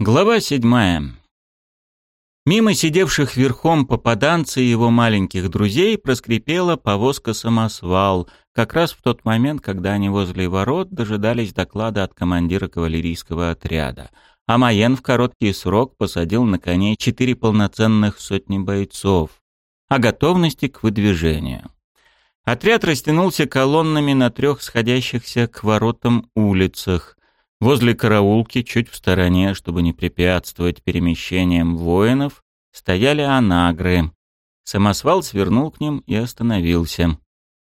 Глава седьмая. Мимо сидевших верхом попаданца и его маленьких друзей проскрипела повозка-самосвал, как раз в тот момент, когда они возле ворот дожидались доклада от командира кавалерийского отряда. А Майен в короткий срок посадил на коней четыре полноценных сотни бойцов о готовности к выдвижению. Отряд растянулся колоннами на трех сходящихся к воротам улицах. Возле караулки, чуть в стороне, чтобы не препятствовать перемещениям воинов, стояли анагры. Самосвал свернул к ним и остановился.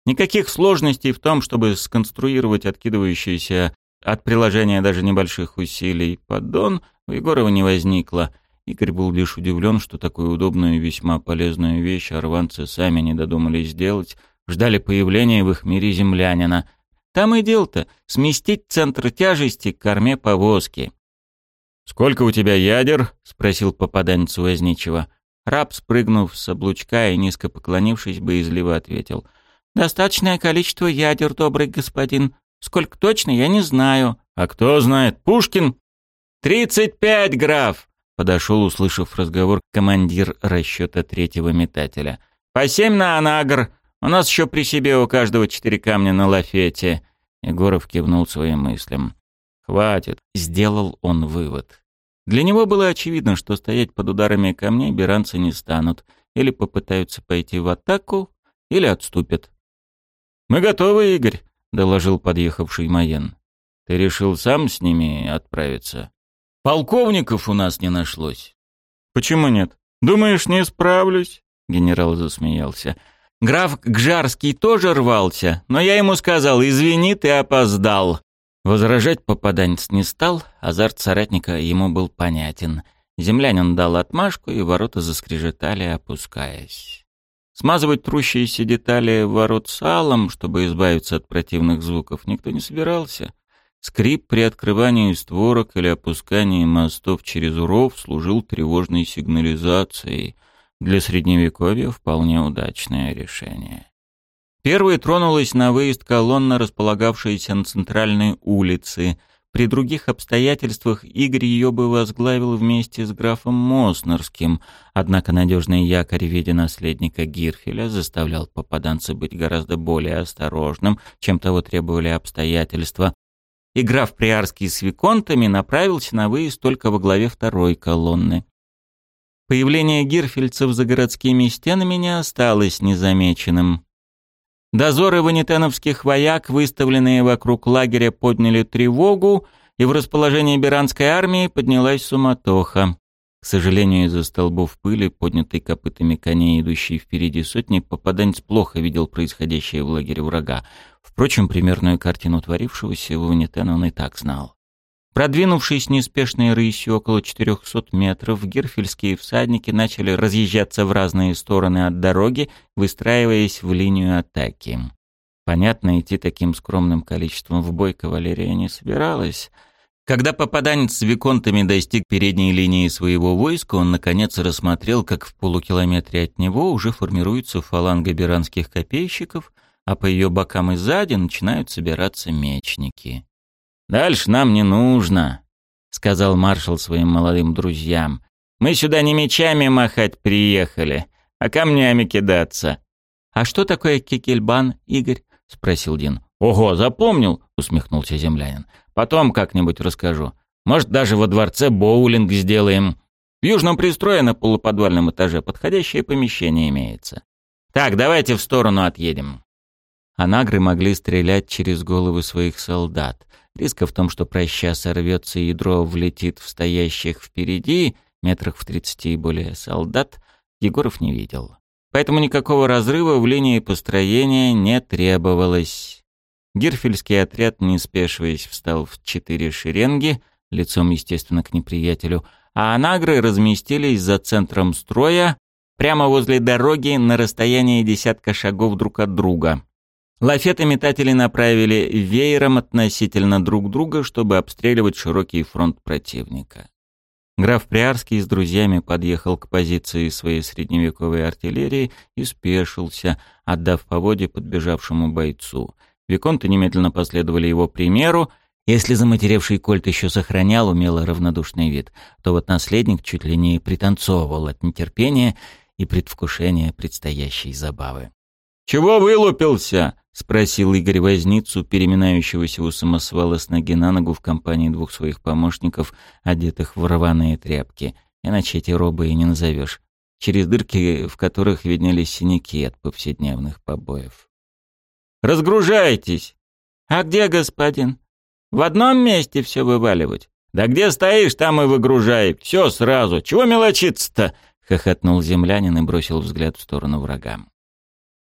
Никаких сложностей в том, чтобы сконструировать откидывающийся от приложения даже небольших усилий поддон, у Егорова не возникло. Игорь был лишь удивлен, что такую удобную и весьма полезную вещь арванцы сами не додумались сделать, ждали появления в их мире землянина, там и дело-то — сместить центр тяжести к корме повозки. «Сколько у тебя ядер?» — спросил попаданец возничего. Раб, спрыгнув с облучка и низко поклонившись, боязливо ответил. «Достаточное количество ядер, добрый господин. Сколько точно, я не знаю». «А кто знает? Пушкин?» «Тридцать пять, граф!» — подошел, услышав разговор, командир расчета третьего метателя. «По семь на анагр. У нас еще при себе у каждого четыре камня на лафете. Егоров кивнул своим мыслям. «Хватит», — сделал он вывод. Для него было очевидно, что стоять под ударами камней беранцы не станут, или попытаются пойти в атаку, или отступят. «Мы готовы, Игорь», — доложил подъехавший Маен. «Ты решил сам с ними отправиться?» «Полковников у нас не нашлось». «Почему нет? Думаешь, не справлюсь?» — генерал засмеялся. Граф Гжарский тоже рвался, но я ему сказал, извини, ты опоздал. Возражать попаданец не стал, азарт соратника ему был понятен. Землянин дал отмашку, и ворота заскрежетали, опускаясь. Смазывать трущиеся детали ворот салом, чтобы избавиться от противных звуков, никто не собирался. Скрип при открывании створок или опускании мостов через уров служил тревожной сигнализацией — для Средневековья вполне удачное решение. Первой тронулась на выезд колонна, располагавшаяся на центральной улице. При других обстоятельствах Игорь ее бы возглавил вместе с графом Моснерским, однако надежный якорь в виде наследника Гирфеля заставлял попаданца быть гораздо более осторожным, чем того требовали обстоятельства, и граф Приарский с Виконтами направился на выезд только во главе второй колонны. Появление гирфельцев за городскими стенами не осталось незамеченным. Дозоры ванитеновских вояк, выставленные вокруг лагеря, подняли тревогу, и в расположении Биранской армии поднялась суматоха. К сожалению, из-за столбов пыли, поднятой копытами коней, идущей впереди сотни, попаданец плохо видел происходящее в лагере врага. Впрочем, примерную картину творившегося Ванитен он и так знал. Продвинувшись неспешной рысью около 400 метров, герфельские всадники начали разъезжаться в разные стороны от дороги, выстраиваясь в линию атаки. Понятно, идти таким скромным количеством в бой кавалерия не собиралась. Когда попаданец с виконтами достиг передней линии своего войска, он наконец рассмотрел, как в полукилометре от него уже формируется фаланга биранских копейщиков, а по ее бокам и сзади начинают собираться мечники. «Дальше нам не нужно», — сказал маршал своим молодым друзьям. «Мы сюда не мечами махать приехали, а камнями кидаться». «А что такое кикельбан, Игорь?» — спросил Дин. «Ого, запомнил?» — усмехнулся землянин. «Потом как-нибудь расскажу. Может, даже во дворце боулинг сделаем. В южном пристрое на полуподвальном этаже подходящее помещение имеется. Так, давайте в сторону отъедем». Анагры могли стрелять через головы своих солдат. Риска в том, что проща сорвется ядро, влетит в стоящих впереди, метрах в тридцати и более солдат, Егоров не видел. Поэтому никакого разрыва в линии построения не требовалось. Гирфельский отряд, не спешиваясь, встал в четыре шеренги, лицом, естественно, к неприятелю, а анагры разместились за центром строя, прямо возле дороги на расстоянии десятка шагов друг от друга. Лафеты метатели направили веером относительно друг друга, чтобы обстреливать широкий фронт противника. Граф Приарский с друзьями подъехал к позиции своей средневековой артиллерии и спешился, отдав поводье подбежавшему бойцу. Виконты немедленно последовали его примеру, Если заматеревший Кольт еще сохранял умело равнодушный вид, то вот наследник чуть ли не пританцовывал от нетерпения и предвкушения предстоящей забавы. «Чего вылупился?» — спросил Игорь Возницу, переминающегося у самосвала с ноги на ногу в компании двух своих помощников, одетых в рваные тряпки. Иначе эти робы и не назовешь. Через дырки, в которых виднелись синяки от повседневных побоев. «Разгружайтесь!» «А где господин?» «В одном месте все вываливать?» «Да где стоишь, там и выгружай. Все сразу. Чего мелочиться-то?» — хохотнул землянин и бросил взгляд в сторону врага.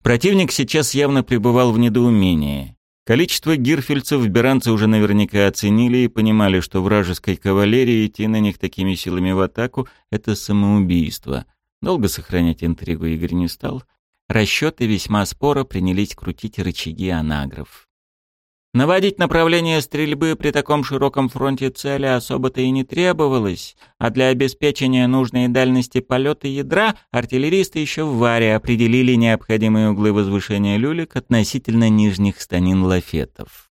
Противник сейчас явно пребывал в недоумении. Количество гирфельцев беранцы уже наверняка оценили и понимали, что вражеской кавалерии идти на них такими силами в атаку — это самоубийство. Долго сохранять интригу Игорь не стал. Расчеты весьма споро принялись крутить рычаги анагров. Наводить направление стрельбы при таком широком фронте цели особо-то и не требовалось, а для обеспечения нужной дальности полета ядра артиллеристы еще в варе определили необходимые углы возвышения люлек относительно нижних станин лафетов.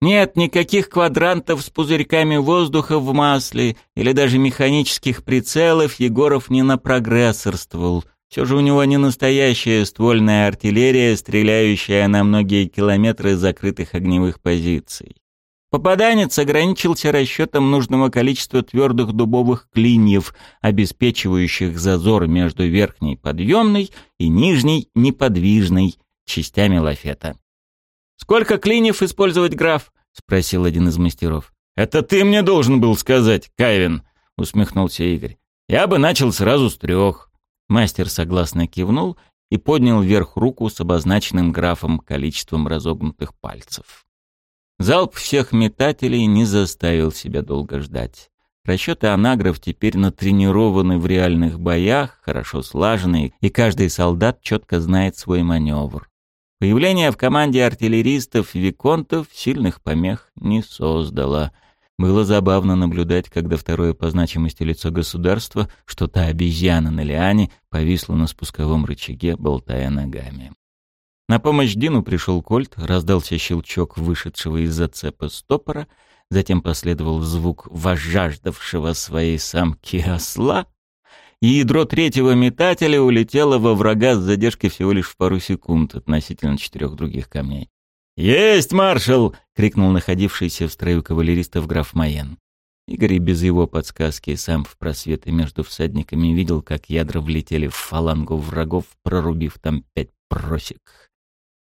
Нет никаких квадрантов с пузырьками воздуха в масле или даже механических прицелов Егоров не напрогрессорствовал — все же у него не настоящая ствольная артиллерия, стреляющая на многие километры закрытых огневых позиций. Попаданец ограничился расчетом нужного количества твердых дубовых клиньев, обеспечивающих зазор между верхней подъемной и нижней неподвижной частями лафета. «Сколько клиньев использовать, граф?» — спросил один из мастеров. «Это ты мне должен был сказать, Кайвин», — усмехнулся Игорь. «Я бы начал сразу с трех». Мастер согласно кивнул и поднял вверх руку с обозначенным графом количеством разогнутых пальцев. Залп всех метателей не заставил себя долго ждать. Расчеты анагров теперь натренированы в реальных боях, хорошо слажены, и каждый солдат четко знает свой маневр. Появление в команде артиллеристов Виконтов сильных помех не создало — было забавно наблюдать, когда второе по значимости лицо государства, что та обезьяна на лиане, повисла на спусковом рычаге, болтая ногами. На помощь Дину пришел Кольт, раздался щелчок вышедшего из зацепа стопора, затем последовал звук возжаждавшего своей самки осла, и ядро третьего метателя улетело во врага с задержкой всего лишь в пару секунд относительно четырех других камней. «Есть, маршал!» — крикнул находившийся в строю кавалеристов граф Майен. Игорь без его подсказки сам в просветы между всадниками видел, как ядра влетели в фалангу врагов, прорубив там пять просек.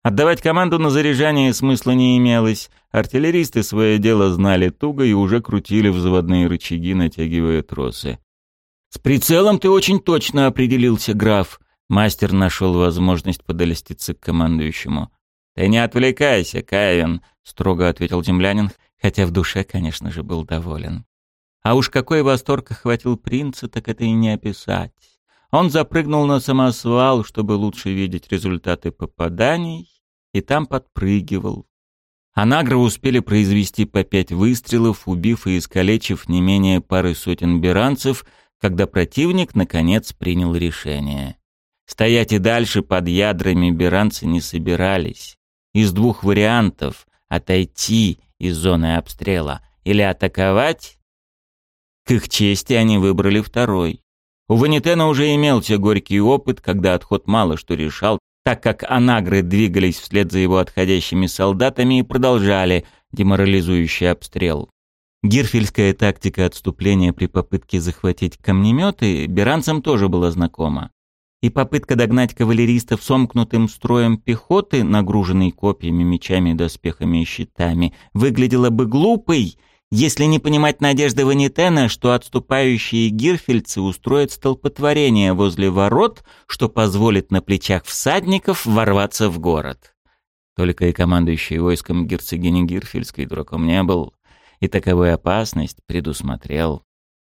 Отдавать команду на заряжание смысла не имелось. Артиллеристы свое дело знали туго и уже крутили взводные рычаги, натягивая тросы. «С прицелом ты очень точно определился, граф!» Мастер нашел возможность подолеститься к командующему. «Ты не отвлекайся, Каин», — строго ответил землянин, хотя в душе, конечно же, был доволен. А уж какой восторг охватил принца, так это и не описать. Он запрыгнул на самосвал, чтобы лучше видеть результаты попаданий, и там подпрыгивал. Анагры успели произвести по пять выстрелов, убив и искалечив не менее пары сотен беранцев, когда противник, наконец, принял решение. Стоять и дальше под ядрами беранцы не собирались из двух вариантов — отойти из зоны обстрела или атаковать. К их чести они выбрали второй. У Ванитена уже имелся горький опыт, когда отход мало что решал, так как анагры двигались вслед за его отходящими солдатами и продолжали деморализующий обстрел. Гирфельская тактика отступления при попытке захватить камнеметы беранцам тоже была знакома и попытка догнать кавалеристов сомкнутым строем пехоты, нагруженной копьями, мечами, доспехами и щитами, выглядела бы глупой, если не понимать надежды Ванитена, что отступающие гирфельцы устроят столпотворение возле ворот, что позволит на плечах всадников ворваться в город. Только и командующий войском герцогини Гирфельской дураком не был, и таковую опасность предусмотрел.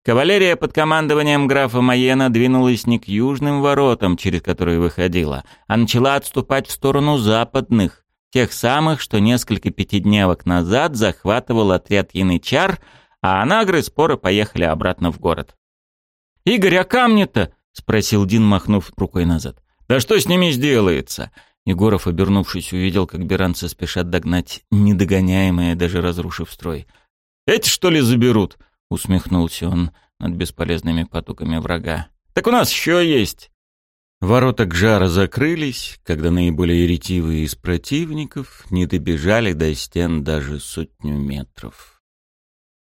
Кавалерия под командованием графа Майена двинулась не к южным воротам, через которые выходила, а начала отступать в сторону западных, тех самых, что несколько пятидневок назад захватывал отряд янычар, а анагры споры поехали обратно в город. «Игорь, а камни-то?» — спросил Дин, махнув рукой назад. «Да что с ними сделается? Егоров, обернувшись, увидел, как беранцы спешат догнать недогоняемые, даже разрушив строй. «Эти, что ли, заберут?» — усмехнулся он над бесполезными потуками врага. «Так у нас еще есть!» Ворота Гжара закрылись, когда наиболее ретивые из противников не добежали до стен даже сотню метров.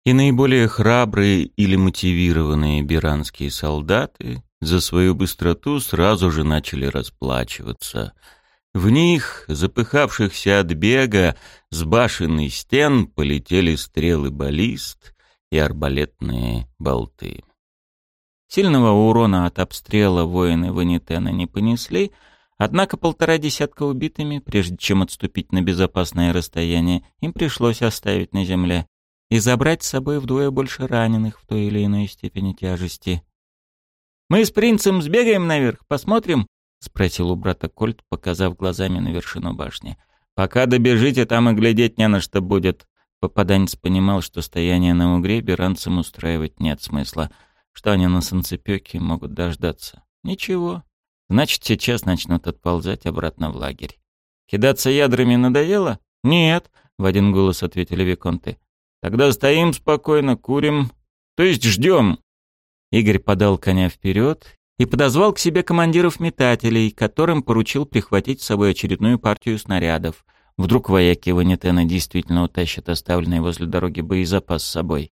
И наиболее храбрые или мотивированные биранские солдаты за свою быстроту сразу же начали расплачиваться. В них, запыхавшихся от бега, с башен и стен полетели стрелы баллист и арбалетные болты. Сильного урона от обстрела воины Ванитена не понесли, однако полтора десятка убитыми, прежде чем отступить на безопасное расстояние, им пришлось оставить на земле и забрать с собой вдвое больше раненых в той или иной степени тяжести. «Мы с принцем сбегаем наверх, посмотрим?» — спросил у брата Кольт, показав глазами на вершину башни. «Пока добежите, там и глядеть не на что будет». Попаданец понимал, что стояние на угре беранцам устраивать нет смысла — что они на солнцепёке могут дождаться. Ничего. Значит, сейчас начнут отползать обратно в лагерь. Кидаться ядрами надоело? Нет, в один голос ответили виконты. Тогда стоим спокойно, курим, то есть ждем. Игорь подал коня вперед и подозвал к себе командиров метателей, которым поручил прихватить с собой очередную партию снарядов. Вдруг вояки Ванитена действительно утащат оставленный возле дороги боезапас с собой.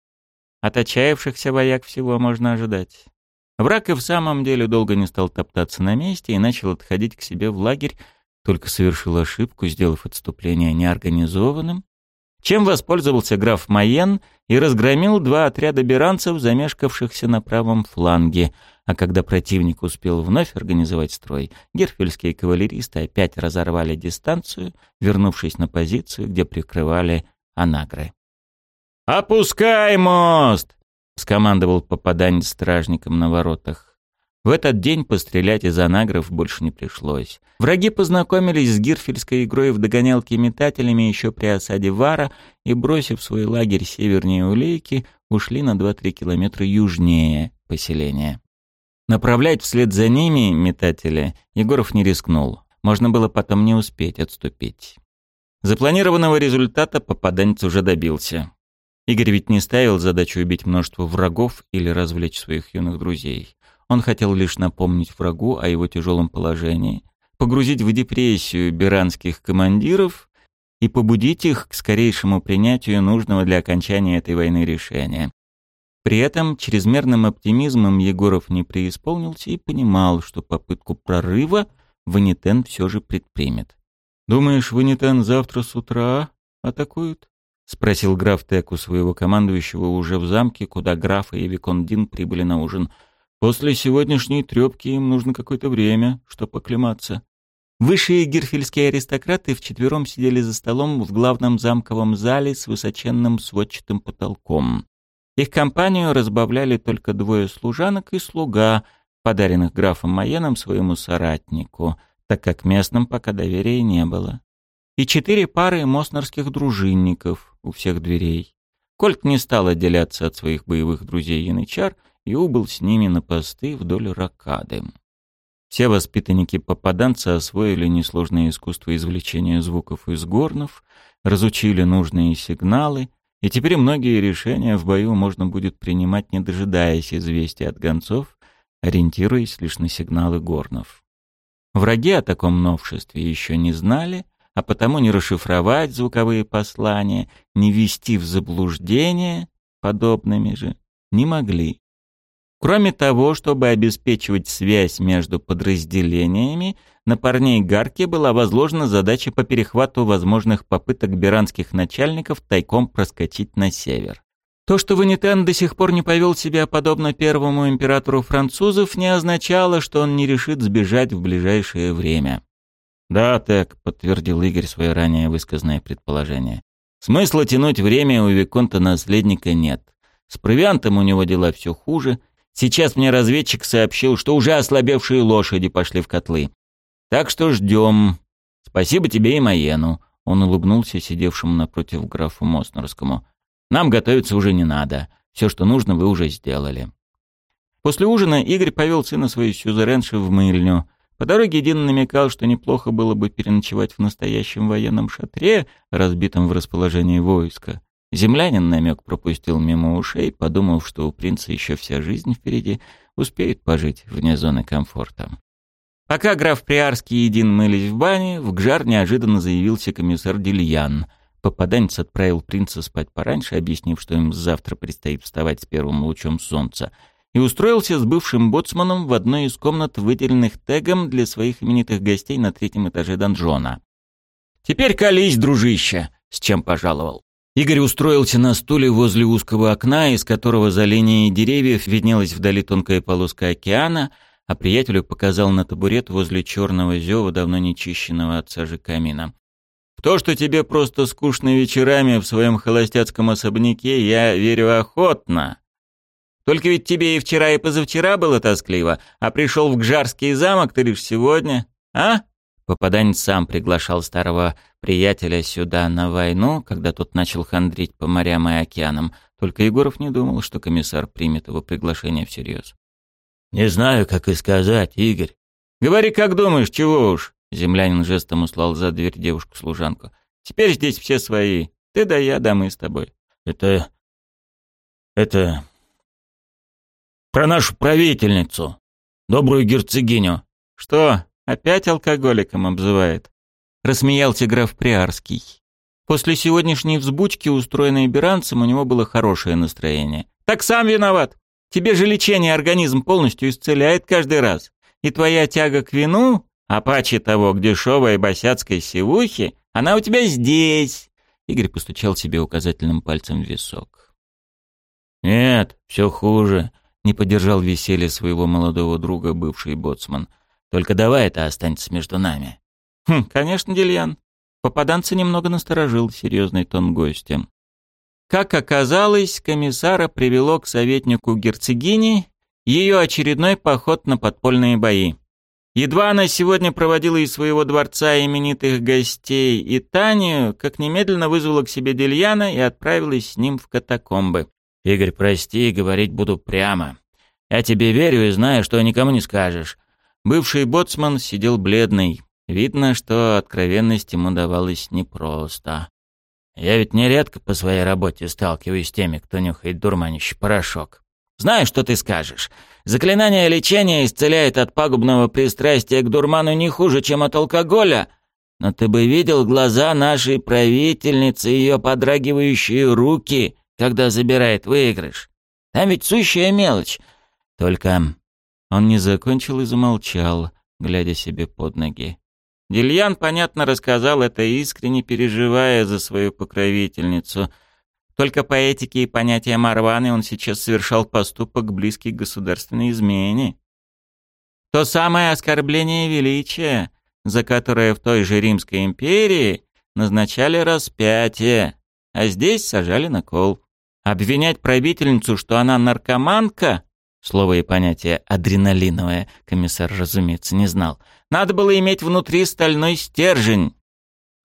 От отчаявшихся вояк всего можно ожидать. Враг и в самом деле долго не стал топтаться на месте и начал отходить к себе в лагерь, только совершил ошибку, сделав отступление неорганизованным, чем воспользовался граф Майен и разгромил два отряда беранцев, замешкавшихся на правом фланге, а когда противник успел вновь организовать строй, герфельские кавалеристы опять разорвали дистанцию, вернувшись на позицию, где прикрывали анагры. «Опускай мост!» — скомандовал попаданец стражникам на воротах. В этот день пострелять из анагров больше не пришлось. Враги познакомились с гирфельской игрой в догонялки метателями еще при осаде Вара и, бросив свой лагерь севернее Улейки, ушли на 2-3 километра южнее поселения. Направлять вслед за ними метатели Егоров не рискнул. Можно было потом не успеть отступить. Запланированного результата попаданец уже добился. Игорь ведь не ставил задачу убить множество врагов или развлечь своих юных друзей. Он хотел лишь напомнить врагу о его тяжелом положении, погрузить в депрессию биранских командиров и побудить их к скорейшему принятию нужного для окончания этой войны решения. При этом чрезмерным оптимизмом Егоров не преисполнился и понимал, что попытку прорыва Ванитен все же предпримет. «Думаешь, Ванитен завтра с утра атакует?» — спросил граф Тек у своего командующего уже в замке, куда граф и Викондин прибыли на ужин. «После сегодняшней трёпки им нужно какое-то время, чтобы оклематься». Высшие гирфельские аристократы вчетвером сидели за столом в главном замковом зале с высоченным сводчатым потолком. Их компанию разбавляли только двое служанок и слуга, подаренных графом Маеном своему соратнику, так как местным пока доверия не было и четыре пары моснерских дружинников у всех дверей. Кольт не стал отделяться от своих боевых друзей янычар и убыл с ними на посты вдоль ракады. Все воспитанники попаданца освоили несложное искусство извлечения звуков из горнов, разучили нужные сигналы, и теперь многие решения в бою можно будет принимать, не дожидаясь известия от гонцов, ориентируясь лишь на сигналы горнов. Враги о таком новшестве еще не знали, а потому не расшифровать звуковые послания, не ввести в заблуждение подобными же не могли. Кроме того, чтобы обеспечивать связь между подразделениями, на парней Гарки была возложена задача по перехвату возможных попыток биранских начальников тайком проскочить на север. То, что Ванитен до сих пор не повел себя подобно первому императору французов, не означало, что он не решит сбежать в ближайшее время. «Да, так», — подтвердил Игорь свое ранее высказанное предположение. «Смысла тянуть время у Виконта наследника нет. С провиантом у него дела все хуже. Сейчас мне разведчик сообщил, что уже ослабевшие лошади пошли в котлы. Так что ждем. Спасибо тебе и Маену». Он улыбнулся сидевшему напротив графу Моснерскому. «Нам готовиться уже не надо. Все, что нужно, вы уже сделали». После ужина Игорь повел сына своей сюзеренши в мыльню — По дороге Дин намекал, что неплохо было бы переночевать в настоящем военном шатре, разбитом в расположении войска. Землянин намек пропустил мимо ушей, подумав, что у принца еще вся жизнь впереди, успеет пожить вне зоны комфорта. Пока граф Приарский и Дин мылись в бане, в Гжар неожиданно заявился комиссар Дильян. Попаданец отправил принца спать пораньше, объяснив, что им завтра предстоит вставать с первым лучом солнца, и устроился с бывшим боцманом в одной из комнат, выделенных тегом для своих именитых гостей на третьем этаже донжона. «Теперь колись, дружище!» — с чем пожаловал. Игорь устроился на стуле возле узкого окна, из которого за линией деревьев виднелась вдали тонкая полоска океана — а приятелю показал на табурет возле черного зева, давно нечищенного от сажи камина. «В то, что тебе просто скучно вечерами в своем холостяцком особняке, я верю охотно. Только ведь тебе и вчера, и позавчера было тоскливо, а пришел в Гжарский замок ты лишь сегодня, а?» Попаданец сам приглашал старого приятеля сюда на войну, когда тот начал хандрить по морям и океанам. Только Егоров не думал, что комиссар примет его приглашение всерьез. «Не знаю, как и сказать, Игорь». «Говори, как думаешь, чего уж». Землянин жестом услал за дверь девушку-служанку. «Теперь здесь все свои. Ты да я, да мы с тобой». «Это... это... про нашу правительницу, добрую герцогиню». «Что, опять алкоголиком обзывает?» Рассмеялся граф Приарский. После сегодняшней взбучки, устроенной беранцем, у него было хорошее настроение. «Так сам виноват. Тебе же лечение организм полностью исцеляет каждый раз. И твоя тяга к вину, а паче того к дешевой босяцкой сивухе, она у тебя здесь. Игорь постучал себе указательным пальцем в висок. «Нет, все хуже», — не поддержал веселье своего молодого друга бывший боцман. «Только давай это останется между нами». «Хм, конечно, Дельян». Попаданца немного насторожил серьезный тон гостя. Как оказалось, комиссара привело к советнику герцогини ее очередной поход на подпольные бои. Едва она сегодня проводила из своего дворца именитых гостей и Танию, как немедленно вызвала к себе Дельяна и отправилась с ним в катакомбы. «Игорь, прости, говорить буду прямо. Я тебе верю и знаю, что никому не скажешь». Бывший боцман сидел бледный. Видно, что откровенность ему давалась непросто. Я ведь нередко по своей работе сталкиваюсь с теми, кто нюхает дурманящий порошок. Знаю, что ты скажешь. Заклинание лечения исцеляет от пагубного пристрастия к дурману не хуже, чем от алкоголя. Но ты бы видел глаза нашей правительницы и ее подрагивающие руки, когда забирает выигрыш. Там ведь сущая мелочь. Только он не закончил и замолчал, глядя себе под ноги. Дильян, понятно, рассказал это искренне переживая за свою покровительницу. Только по этике и понятиям Марваны он сейчас совершал поступок, близкий к государственной измене. То самое оскорбление величия, за которое в той же Римской империи назначали распятие, а здесь сажали на кол. Обвинять правительницу, что она наркоманка, слово и понятие «адреналиновое» комиссар, разумеется, не знал — надо было иметь внутри стальной стержень.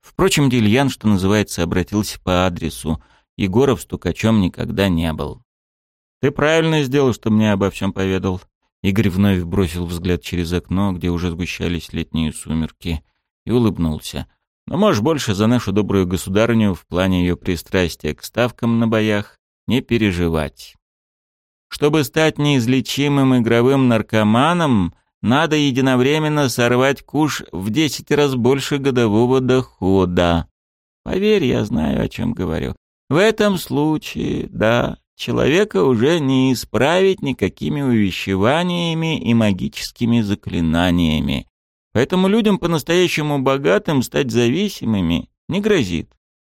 Впрочем, Дильян, что называется, обратился по адресу. Егоров стукачом никогда не был. «Ты правильно сделал, что мне обо всем поведал». Игорь вновь бросил взгляд через окно, где уже сгущались летние сумерки, и улыбнулся. «Но можешь больше за нашу добрую государыню в плане ее пристрастия к ставкам на боях не переживать. Чтобы стать неизлечимым игровым наркоманом, надо единовременно сорвать куш в десять раз больше годового дохода. Поверь, я знаю, о чем говорю. В этом случае, да, человека уже не исправить никакими увещеваниями и магическими заклинаниями. Поэтому людям по-настоящему богатым стать зависимыми не грозит.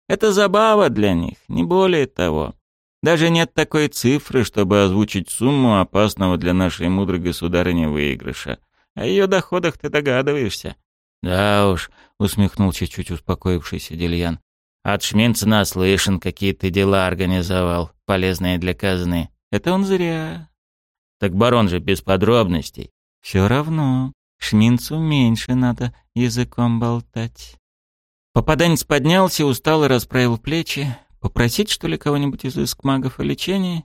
Это забава для них, не более того. Даже нет такой цифры, чтобы озвучить сумму опасного для нашей мудрой государыни выигрыша. О ее доходах ты догадываешься. Да уж, усмехнулся чуть успокоившийся Дельян. От Шминца наслышан, какие ты дела организовал, полезные для казны. Это он зря. Так барон же без подробностей. Все равно, Шминцу меньше надо языком болтать. Попаданец поднялся, устал и расправил плечи. Попросить, что ли, кого-нибудь из искмагов о лечении?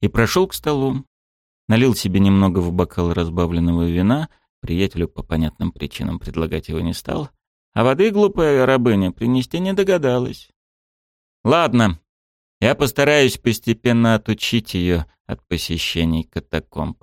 И прошел к столу. Налил себе немного в бокал разбавленного вина, Приятелю по понятным причинам предлагать его не стал, а воды глупая рабыня принести не догадалась. Ладно, я постараюсь постепенно отучить ее от посещений катакомб.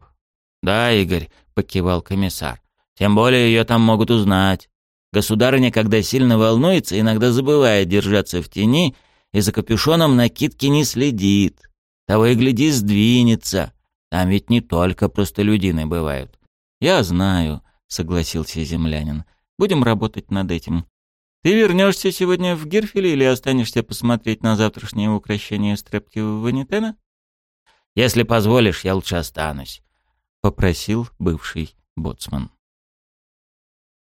Да, Игорь, покивал комиссар. Тем более ее там могут узнать. Государыня, когда сильно волнуется, иногда забывает держаться в тени и за капюшоном накидки не следит. Того и гляди, сдвинется. Там ведь не только простолюдины бывают. «Я знаю», — согласился землянин. «Будем работать над этим. Ты вернешься сегодня в Гирфеле или останешься посмотреть на завтрашнее украшение стрепки Ванитена?» «Если позволишь, я лучше останусь», — попросил бывший боцман.